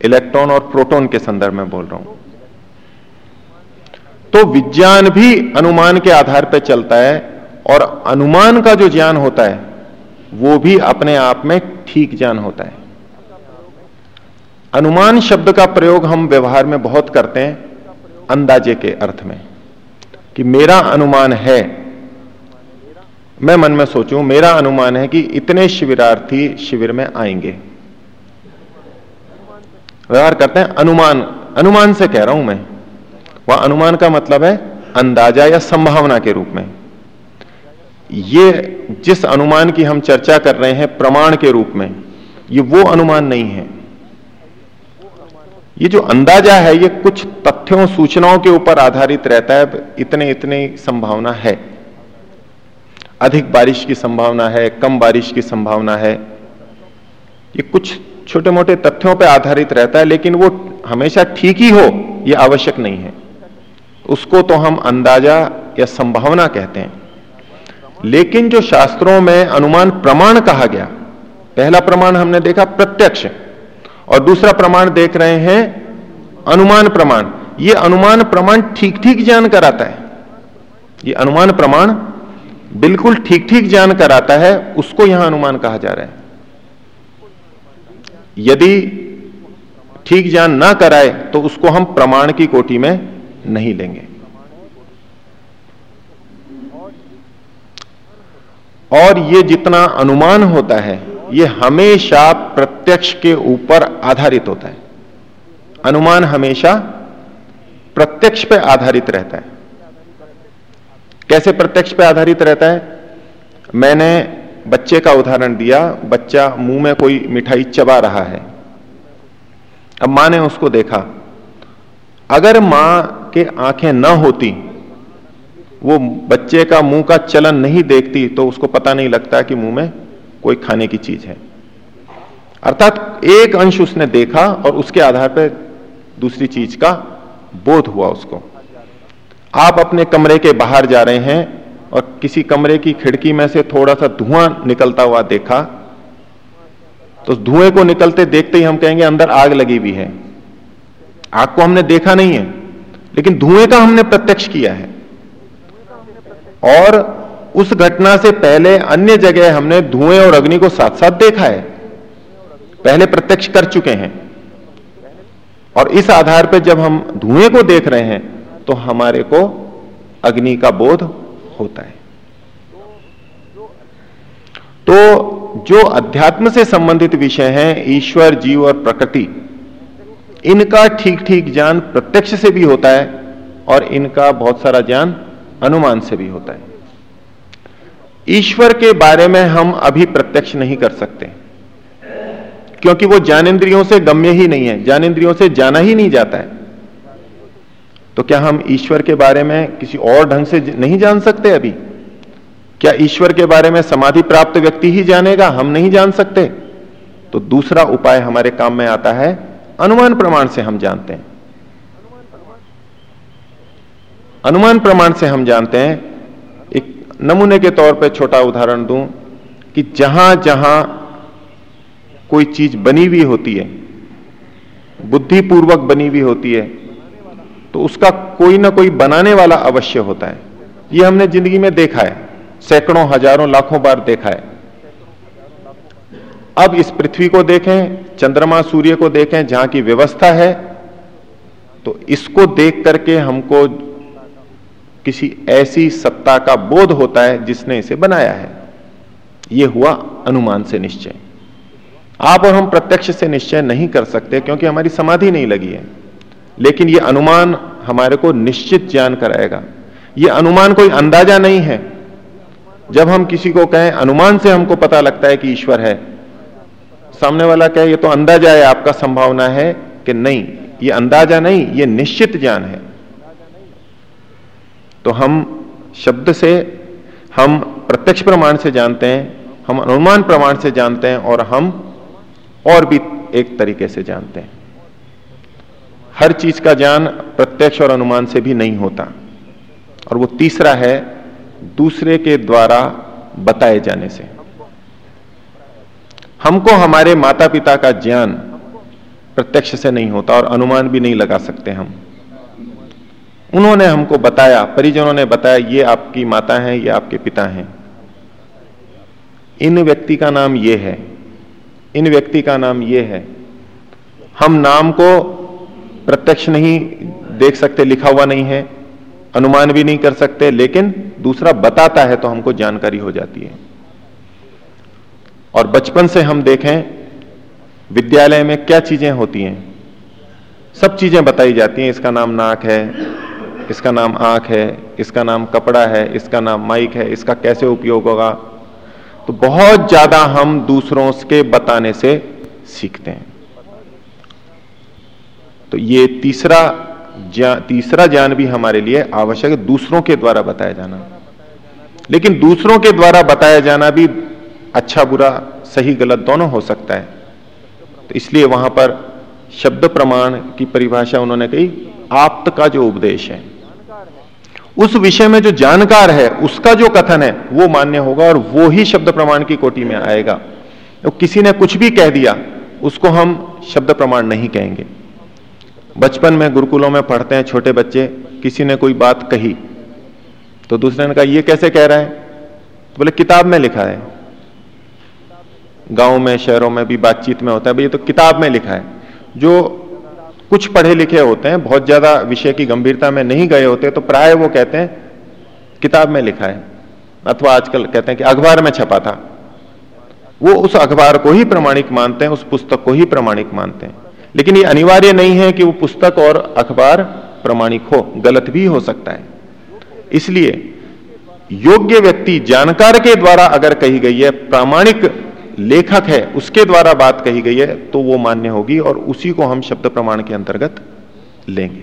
Speaker 1: इलेक्ट्रॉन और प्रोटॉन के संदर्भ में बोल रहा हूँ। तो विज्ञान भी अनुमान के आधार पर चलता है और अनुमान का जो ज्ञान होता है, वो भी अपने आप में ठीक ज्ञान होता है। अनुमान शब्द का प्रयोग हम व्यवहार में बहुत करते हैं, अंदाजे के अर्थ में, कि मेरा अनुमान है। मैं मन में सोचूं, मेरा अनुमान है कि इतने शिविरार्थी शिविर में आएँगे। व्यवहार करते हैं, अनुमान अनुमान से कह रहा हूँ मैं। वह अनुमान का मतलब है अंदाज़ा या संभावना के रूप में। ये जिस अनुमान की हम चर्चा कर रहे हैं, प्रमाण के रूप में, ये वो अनुमान नहीं है। ये जो अंदाज़ा है, ये कुछ तथ्यों, सूचनाओं के ऊपर आधारित रहता है, इतने इतने संभावना है। अधिक बारिश की संभावना है, कम बारिश की संभावना है। ये कुछ छोटे मोटे तथ्यों पर आधारित रहता है, लेकिन वो हमेशा ठीक ही हो यह आवश्यक नहीं है। उसको तो हम अंदाज़ा या संभावना कहते हैं। लेकिन जो शास्त्रों में अनुमान प्रमाण कहा गया, पहला प्रमाण हमने देखा प्रत्यक्ष, और दूसरा प्रमाण देख रहे हैं अनुमान प्रमाण। यह अनुमान प्रमाण ठीक ठीक जान कराता है। यह अनुमान प्रमाण बिल्कुल ठीक ठीक जान कराता है, उसको यहाँ अनुमान कहा जा रहा है। यदि ठीक ज्ञान ना कराए तो उसको हम प्रमाण की कोटि में नहीं लेंगे। और ये जितना अनुमान होता है, ये हमेशा प्रत्यक्ष के ऊपर आधारित होता है। अनुमान हमेशा प्रत्यक्ष पे आधारित रहता है। कैसे प्रत्यक्ष पे आधारित रहता है? मैंने बच्चे का उदाहरण दिया, बच्चा मुँह में कोई मिठाई चबा रहा है। अब माँ ने उसको देखा, अगर माँ के आँखें न होती, वो बच्चे का मुँह का चलन नहीं देखती तो उसको पता नहीं लगता कि मुँह में कोई खाने की चीज़ है। अर्थात एक अंश उसने देखा और उसके आधार पर दूसरी चीज़ का बोध हुआ उसको। आप अपने कमरे के बाहर जा रहे हैं और किसी कमरे की खिड़की में से थोड़ा सा धुआँ निकलता हुआ देखा तो धुएँ को निकलते देखते ही हम कहेंगे, अंदर आग लगी हुई है। आग को हमने देखा नहीं है, लेकिन धुएँ का हमने प्रत्यक्ष किया है। और उस घटना से पहले अन्य जगह हमने धुएँ और अग्नि को साथ साथ देखा है। पहले प्रत्यक्ष कर चुके हैं। और इस आधार पर जब हम धुएँ को देख रहे हैं तो हमारे को अग्नि का बोध होता है। तो जो अध्यात्म से संबंधित विषय हैं, ईश्वर, जीव और प्रकृति, इनका ठीक ठीक ज्ञान प्रत्यक्ष से भी होता है और इनका बहुत सारा ज्ञान अनुमान से भी होता है। ईश्वर के बारे में हम अभी प्रत्यक्ष नहीं कर सकते, क्योंकि वो ज्ञानेन्द्रियों से गम्य ही नहीं है, ज्ञानेन्द्रियों से जाना ही नहीं जाता है। तो क्या हम ईश्वर के बारे में किसी और ढंग से नहीं जान सकते अभी? क्या ईश्वर के बारे में समाधि प्राप्त व्यक्ति ही जानेगा? हम नहीं जान सकते। तो दूसरा उपाय हमारे काम में आता है, अनुमान प्रमाण से हम जानते हैं। अनुमान प्रमाण से हम जानते हैं। एक नमूने के तौर पर छोटा उदाहरण दूँ कि जहाँ जहाँ कोई चीज़ बनी हुई होती है, बुद्धिपूर्वक बनी हुई होती है तो उसका कोई ना कोई बनाने वाला अवश्य होता है। ये हमने ज़िंदगी में देखा है। सैकड़ों, हज़ारों, लाखों बार देखा है। अब इस पृथ्वी को देखें, चंद्रमा, सूर्य को देखें, जहाँ की व्यवस्था है तो इसको देख करके हमको किसी ऐसी सत्ता का बोध होता है जिसने इसे बनाया है। यह हुआ अनुमान से निश्चय। आप और हम प्रत्यक्ष से निश्चय नहीं कर सकते, क्योंकि हमारी समाधि नहीं लगी है। लेकिन यह अनुमान हमारे को निश्चित ज्ञान कराएगा। यह अनुमान कोई अंदाज़ा नहीं है। जब हम किसी को कहें, अनुमान से हमको पता लगता है कि ईश्वर है। सामने वाला कहे, ये तो अंदाज़ा है, आपका संभावना है कि नहीं। ये अंदाज़ा नहीं, ये निश्चित ज्ञान है। तो हम शब्द से, हम प्रत्यक्ष प्रमाण से जानते हैं, हम अनुमान प्रमाण से जानते हैं और हम और भी एक तरीके से जानते हैं। हर चीज़ का ज्ञान प्रत्यक्ष और अनुमान से भी नहीं होता। और वो तीसरा है, दूसरे के द्वारा बताए जाने से। हमको हमारे माता पिता का ज्ञान प्रत्यक्ष से नहीं होता और अनुमान भी नहीं लगा सकते हम। उन्होंने हमको बताया, परिजनों ने बताया, ये आपकी माता है, ये आपके पिता हैं। इन व्यक्ति का नाम ये है। इन व्यक्ति का नाम ये है। हम नाम को प्रत्यक्ष नहीं देख सकते, लिखा हुआ नहीं है, अनुमान भी नहीं कर सकते, लेकिन दूसरा बताता है तो हमको जानकारी हो जाती है। और बचपन से हम देखें, विद्यालय में क्या चीज़ें होती हैं? सब चीज़ें बताई जाती हैं, इसका नाम नाक है, इसका नाम आँख है, इसका नाम कपड़ा है, इसका नाम माइक है, इसका कैसे उपयोग होगा? तो बहुत ज़्यादा हम दूसरों के बताने से सीखते हैं। तो ये तीसरा ज्ञान तीसरा ज्ञान भी हमारे लिए आवश्यक है दूसरों के द्वारा बताया जाना। लेकिन दूसरों के द्वारा बताया जाना भी अच्छा बुरा, सही, गलत दोनों हो सकता है। तो इसलिए वहाँ पर शब्द प्रमाण की परिभाषा उन्होंने कही, आप्त का जो उपदेश है। उस विषय में जो जानकार है, उसका जो कथन है, वो मान्य होगा और वो ही शब्द प्रमाण की कोटि में आएगा। तो किसी ने कुछ भी कह दिया, उसको हम शब्द प्रमाण नहीं कहेंगे। बचपन में गुरुकुलों में पढ़ते हैं छोटे बच्चे, किसी ने कोई बात कही। तो दूसरे ने कहा, ये कैसे कह रहा है? तो बोले, किताब में लिखा है। गाँव में, शहरों में भी बातचीत में होता है भाई ये तो किताब में लिखा है। जो कुछ पढ़े लिखे होते हैं, बहुत ज़्यादा विषय की गंभीरता में नहीं गए होते तो प्राय वो कहते हैं, किताब में लिखा है। अथवा आजकल कहते हैं कि अखबार में छपा था। वो उस अखबार को ही प्रमाणिक मानते हैं, उस पुस्तक को ही प्रमाणिक मानते हैं। लेकिन ये अनिवार्य नहीं है कि वो पुस्तक और अखबार प्रमाणिक हो, गलत भी हो सकता है। इसलिए योग्य व्यक्ति जानकार के द्वारा अगर कही गई है, प्रामाणिक लेखक है, उसके द्वारा बात कही गई है तो वो मान्य होगी और उसी को हम शब्द प्रमाण के अंतर्गत लेंगे।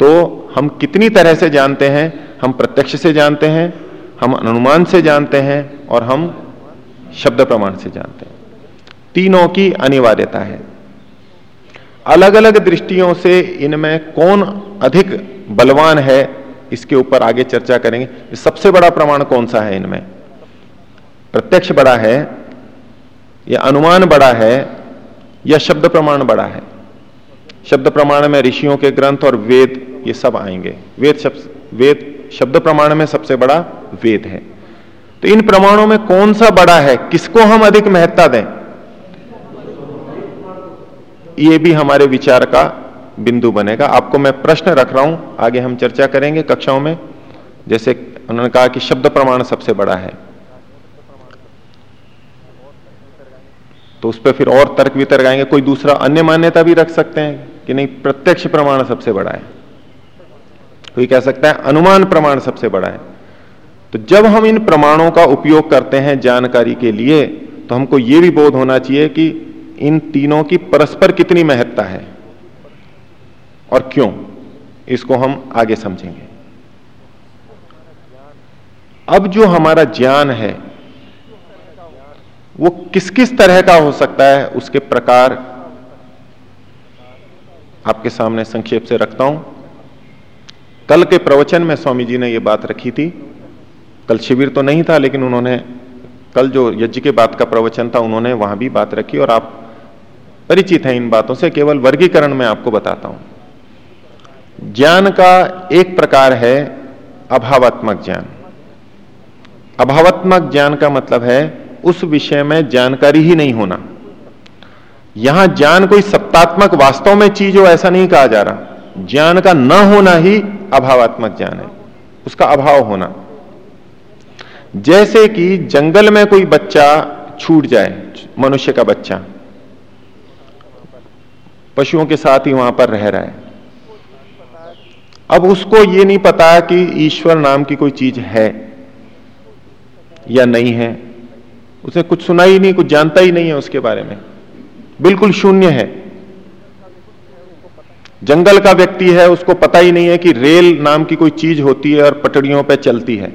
Speaker 1: तो हम कितनी तरह से जानते हैं? हम प्रत्यक्ष से जानते हैं, हम अनुमान से जानते हैं और हम शब्द प्रमाण से जानते हैं। तीनों की अनिवार्यता है। अलग अलग दृष्टियों से इनमें कौन अधिक बलवान है, इसके ऊपर आगे चर्चा करेंगे। सबसे बड़ा प्रमाण कौन सा है इनमें? प्रत्यक्ष बड़ा है, या अनुमान बड़ा है, या शब्द प्रमाण बड़ा है? शब्द प्रमाण में ऋषियों के ग्रंथ और वेद, ये सब आएँगे। वेद शब्द वेद शब्द प्रमाण में सबसे बड़ा वेद है। तो इन प्रमाणों में कौन सा बड़ा है? किसको हम अधिक महत्ता दें? ये भी हमारे विचार का बिंदु बनेगा। आपको मैं प्रश्न रख रहा हूँ, आगे हम चर्चा करेंगे कक्षाओं में। जैसे उन्होंने कहा कि शब्द प्रमाण सबसे बड़ा है। तो उस पर फिर और तर्क वितर्क आएँगे। कोई दूसरा अन्य मान्यता भी रख सकते हैं कि नहीं, प्रत्यक्ष प्रमाण सबसे बड़ा है। कोई कह सकता है अनुमान प्रमाण सबसे बड़ा है। तो जब हम इन प्रमाणों का उपयोग करते हैं जानकारी के लिए तो हमको यह भी बोध होना चाहिए कि इन तीनों की परस्पर कितनी महत्ता है? और क्यों? इसको हम आगे समझेंगे। अब जो हमारा ज्ञान है, वो किस किस तरह का हो सकता है, उसके प्रकार आपके सामने संक्षेप से रखता हूँ। कल के प्रवचन में स्वामी जी ने यह बात रखी थी। कल शिविर तो नहीं था, लेकिन उन्होंने, कल जो यज्ञ के बात का प्रवचन था, उन्होंने वहाँ भी बात रखी और आप परिचित हैं इन बातों से, केवल वर्गीकरण में आपको बताता हूँ। ज्ञान का एक प्रकार है अभावात्मक ज्ञान। अभावात्मक ज्ञान का मतलब है, उस विषय में जानकारी ही नहीं होना। यहाँ ज्ञान कोई सत्तात्मक वास्तव में चीज़ हो, ऐसा नहीं कहा जा रहा। ज्ञान का न होना ही अभावात्मक ज्ञान है, उसका अभाव होना। जैसे कि जंगल में कोई बच्चा छूट जाए, मनुष्य का बच्चा पशुओं के साथ ही वहाँ पर रह रहा है। अब उसको ये नहीं पता कि ईश्वर नाम की कोई चीज़ है या नहीं है। उसे कुछ सुना ही नहीं, कुछ जानता ही नहीं है उसके बारे में। बिल्कुल शून्य है। जंगल का व्यक्ति है, उसको पता ही नहीं है कि रेल नाम की कोई चीज़ होती है और पटड़ियों पर चलती है।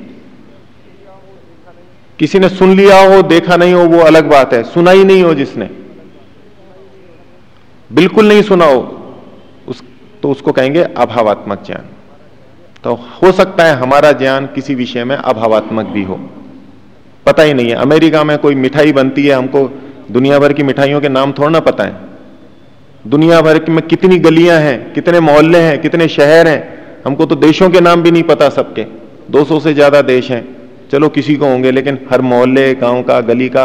Speaker 1: किसी ने सुन लिया हो, देखा नहीं हो, वो अलग बात है। सुना ही नहीं हो जिसने। बिल्कुल नहीं सुना हो, उस तो उसको कहेंगे अभावात्मक ज्ञान। तो हो सकता है हमारा ज्ञान किसी विषय में अभावात्मक भी हो। पता ही नहीं है, अमेरिका में कोई मिठाई बनती है, हमको दुनिया भर की मिठाइयों के नाम थोड़ा ना पता है। दुनिया भर में कितनी गलियाँ हैं, कितने मोहल्ले हैं, कितने शहर हैं, हमको तो देशों के नाम भी नहीं पता सबके। 200 से ज़्यादा देश हैं, चलो किसी को होंगे, लेकिन हर मोहल्ले, गाँव का, गली का,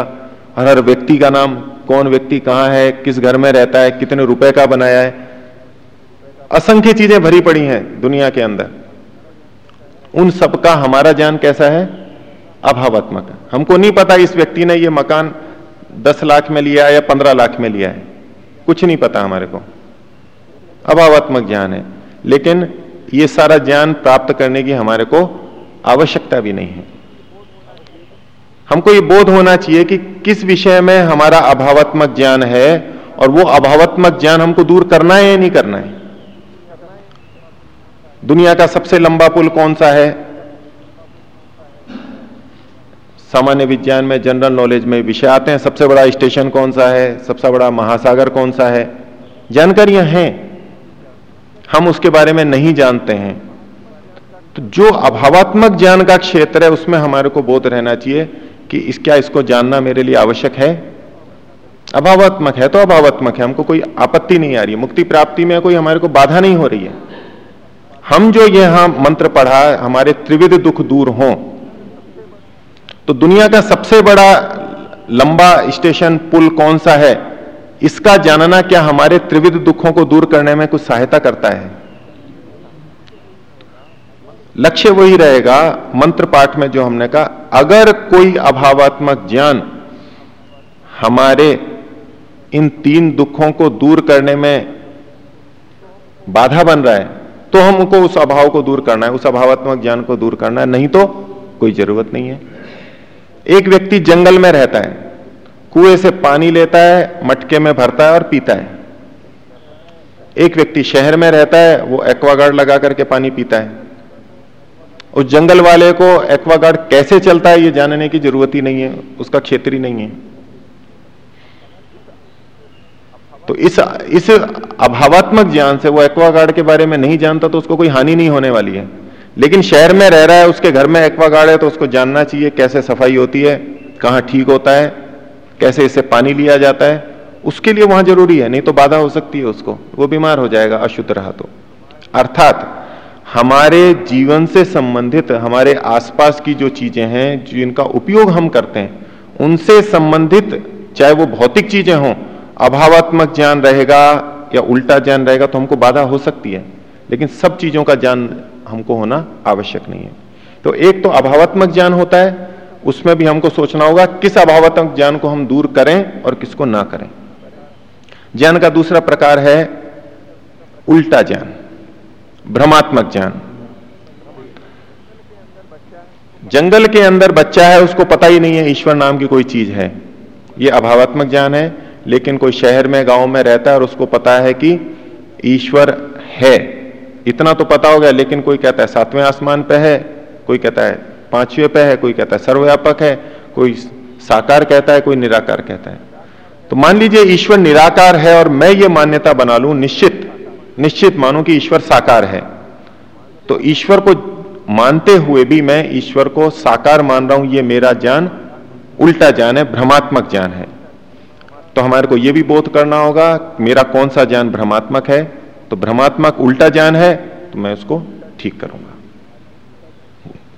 Speaker 1: हर हर व्यक्ति का नाम कौन व्यक्ति कहाँ है, किस घर में रहता है, कितने रुपए का बनाया है। असंख्य चीज़ें भरी पड़ी हैं दुनिया के अंदर। उन सबका हमारा ज्ञान कैसा है? अभावात्मक। हमको नहीं पता इस व्यक्ति ने यह मकान दस लाख में लिया है या पंद्रह लाख में लिया है। कुछ नहीं पता हमारे को। अभावात्मक ज्ञान है। लेकिन ये सारा ज्ञान प्राप्त करने की हमारे को आवश्यकता भी नहीं है। हमको ये बोध होना चाहिए कि किस विषय में हमारा अभावात्मक ज्ञान है और वो अभावात्मक ज्ञान हमको दूर करना है या नहीं करना है? दुनिया का सबसे लंबा पुल कौन सा है? सामान्य विज्ञान में, जनरल नॉलेज में विषय आते हैं, सबसे बड़ा स्टेशन कौन सा है? सबसे बड़ा महासागर कौन सा है? जानकारियाँ हैं। हम उसके बारे में नहीं जानते हैं। तो जो अभावात्मक ज्ञान का क्षेत्र है, उसमें हमारे को बोध रहना चाहिए कि इस क्या इसको जानना मेरे लिए आवश्यक है? अभावात्मक है तो अभावात्मक है। हमको कोई आपत्ति नहीं आ रही। मुक्ति प्राप्ति में कोई हमारे को बाधा नहीं हो रही है। हम जो यहाँ मंत्र पढ़ा, हमारे त्रिविध दुख दूर हों तो दुनिया का सबसे बड़ा लंबा स्टेशन पुल कौन सा है? इसका जानना क्या हमारे त्रिविध दुखों को दूर करने में कुछ सहायता करता है? लक्ष्य वही रहेगा, मंत्र पाठ में जो हमने कहा, अगर कोई अभावात्मक ज्ञान हमारे इन तीन दुखों को दूर करने में बाधा बन रहा है तो हमको उस अभाव को दूर करना है, उस अभावात्मक ज्ञान को दूर करना है, नहीं तो कोई ज़रूरत नहीं है। एक व्यक्ति जंगल में रहता है, कुएँ से पानी लेता है, मटके में भरता है और पीता है। एक व्यक्ति शहर में रहता है, वो एक्वागार्ड लगा करके पानी पीता है। उस जंगल वाले को एक्वागार्ड कैसे चलता है, ये जानने की ज़रूरत ही नहीं है, उसका क्षेत्र ही नहीं है। तो इस इस अभावात्मक ज्ञान से वो एक्वागार्ड के बारे में नहीं जानता तो उसको कोई हानि नहीं होने वाली है। लेकिन शहर में रह रहा है, उसके घर में एक्वागार्ड है तो उसको जानना चाहिए कैसे सफ़ाई होती है, कहाँ ठीक होता है, कैसे इससे पानी लिया जाता है। उसके लिए वहाँ ज़रूरी है, नहीं तो बाधा हो सकती है उसको, वो बीमार हो जाएगा, अशुद्ध रहा तो। अर्थात हमारे जीवन से संबंधित, हमारे आसपास की जो चीज़ें हैं, जिनका उपयोग हम करते हैं, उनसे संबंधित, चाहे वो भौतिक चीज़ें हों, अभावात्मक ज्ञान रहेगा या उल्टा ज्ञान रहेगा तो हमको बाधा हो सकती है। लेकिन सब चीज़ों का ज्ञान हमको होना आवश्यक नहीं है। तो एक तो अभावात्मक ज्ञान होता है, उसमें भी हमको सोचना होगा किस अभावात्मक ज्ञान को हम दूर करें और किसको ना करें। ज्ञान का दूसरा प्रकार है उल्टा ज्ञान। भ्रमात्मक ज्ञान। जंगल के अंदर बच्चा है, उसको पता ही नहीं है ईश्वर नाम की कोई चीज़ है। ये अभावात्मक ज्ञान है, लेकिन कोई शहर में, गाँव में रहता है और उसको पता है कि ईश्वर है। इतना तो पता हो गया, लेकिन कोई कहता है सातवें आसमान पे है, कोई कहता है पाँचवें पे है, कोई कहता है सर्वव्यापक है, कोई साकार कहता है, कोई निराकार कहता है। तो मान लीजिए ईश्वर निराकार है और मैं ये मान्यता बना लू निश्चित। निश्चित मानो कि ईश्वर साकार है। तो ईश्वर को मानते हुए भी मैं ईश्वर को साकार मान रहा हूँ, ये मेरा ज्ञान, उल्टा ज्ञान है, भ्रमात्मक ज्ञान है। तो हमारे को यह भी बोध करना होगा, मेरा कौन सा ज्ञान भ्रमात्मक है? तो भ्रमात्मक उल्टा ज्ञान है तो मैं उसको ठीक करूँगा।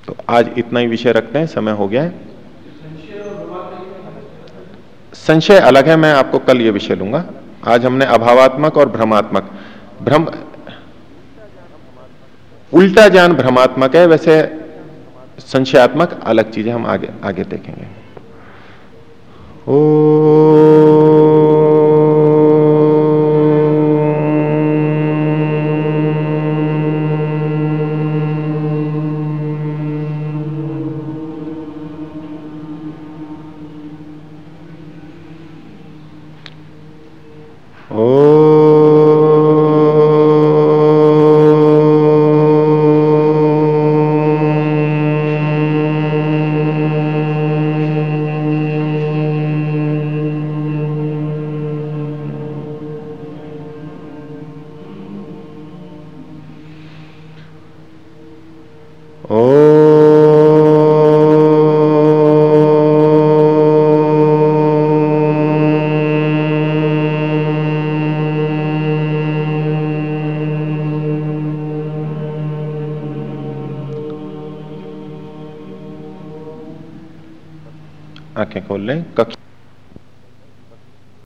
Speaker 1: तो आज इतना ही विषय रखते हैं, समय हो गया है। संशय अलग है, मैं आपको कल यह विषय लूँगा। आज हमने अभावात्मक और भ्रमात्मक। भ्रम उल्टा ज्ञान भ्रमात्मक है वैसे संशयात्मक अलग चीज़ें हम आगे आगे देखेंगे। ओ